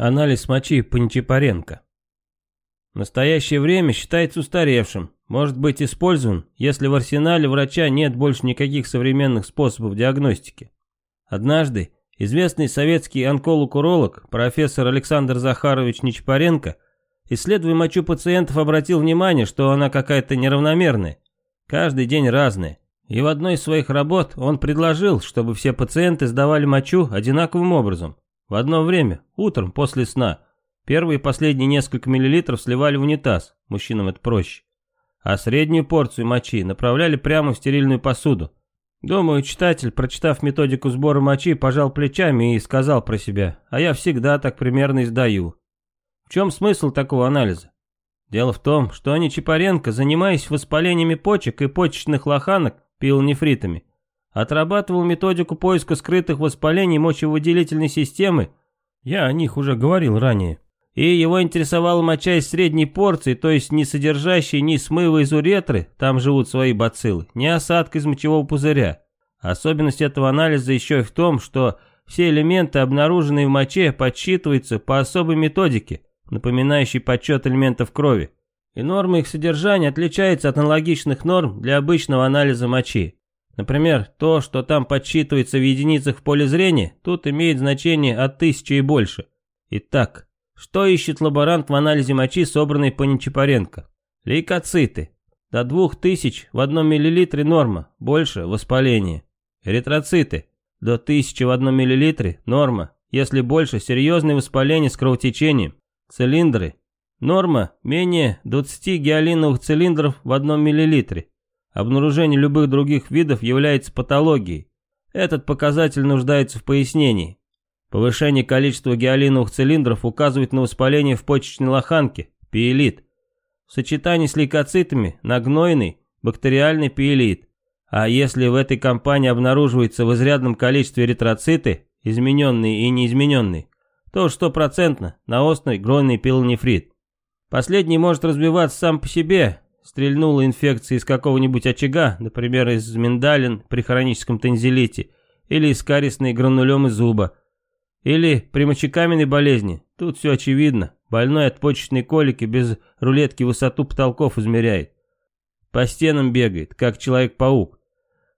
Анализ мочи Пончипаренко. В настоящее время считается устаревшим, может быть использован, если в арсенале врача нет больше никаких современных способов диагностики. Однажды известный советский онколог-уролог профессор Александр Захарович Нечапаренко, исследуя мочу пациентов, обратил внимание, что она какая-то неравномерная, каждый день разная. И в одной из своих работ он предложил, чтобы все пациенты сдавали мочу одинаковым образом – в одно время, утром, после сна, первые и последние несколько миллилитров сливали в унитаз, мужчинам это проще. А среднюю порцию мочи направляли прямо в стерильную посуду. Думаю, читатель, прочитав методику сбора мочи, пожал плечами и сказал про себя, а я всегда так примерно издаю. В чем смысл такого анализа? Дело в том, что они Чапаренко, занимаясь воспалениями почек и почечных лоханок, пилонефритами, отрабатывал методику поиска скрытых воспалений мочевыделительной системы, я о них уже говорил ранее, и его интересовала моча из средней порции, то есть не содержащая ни смыва из уретры, там живут свои бациллы, ни осадка из мочевого пузыря. Особенность этого анализа еще и в том, что все элементы, обнаруженные в моче, подсчитываются по особой методике, напоминающей подсчет элементов крови. И нормы их содержания отличаются от аналогичных норм для обычного анализа мочи. Например, то, что там подсчитывается в единицах в поле зрения, тут имеет значение от тысячи и больше. Итак, что ищет лаборант в анализе мочи, собранной по Нечапаренко? Лейкоциты. До двух тысяч в одном миллилитре норма, больше – воспаление. Эритроциты. До тысячи в одном миллилитре – норма, если больше – серьезное воспаление с кровотечением. Цилиндры. Норма – менее 20 гиалиновых цилиндров в одном миллилитре. Обнаружение любых других видов является патологией. Этот показатель нуждается в пояснении. Повышение количества гиалиновых цилиндров указывает на воспаление в почечной лоханке, пиелит. В сочетании с лейкоцитами на гнойный, бактериальный пиелит. А если в этой компании обнаруживается в изрядном количестве эритроциты, измененные и неизмененные, то стопроцентно на острый гройный пилонефрит. Последний может развиваться сам по себе, стрельнула инфекция из какого-нибудь очага, например, из миндалин при хроническом тензилите, или из кариесной гранулемы зуба, или при мочекаменной болезни, тут все очевидно, больной от почечной колики без рулетки высоту потолков измеряет. По стенам бегает, как Человек-паук.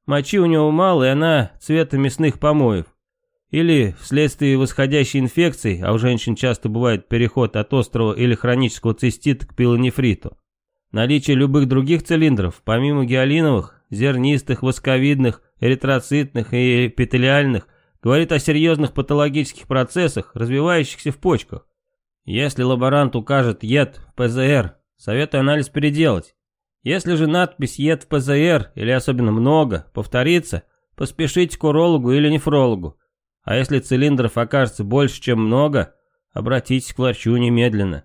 Мочи у него мало, и она цвета мясных помоев. Или вследствие восходящей инфекции, а у женщин часто бывает переход от острого или хронического цистита к пилонефриту. Наличие любых других цилиндров, помимо гиалиновых, зернистых, восковидных, эритроцитных и эпителиальных, говорит о серьезных патологических процессах, развивающихся в почках. Если лаборант укажет ед в ПЗР, советую анализ переделать. Если же надпись ед в ПЗР или особенно много повторится, поспешите к урологу или нефрологу. А если цилиндров окажется больше, чем много, обратитесь к врачу немедленно.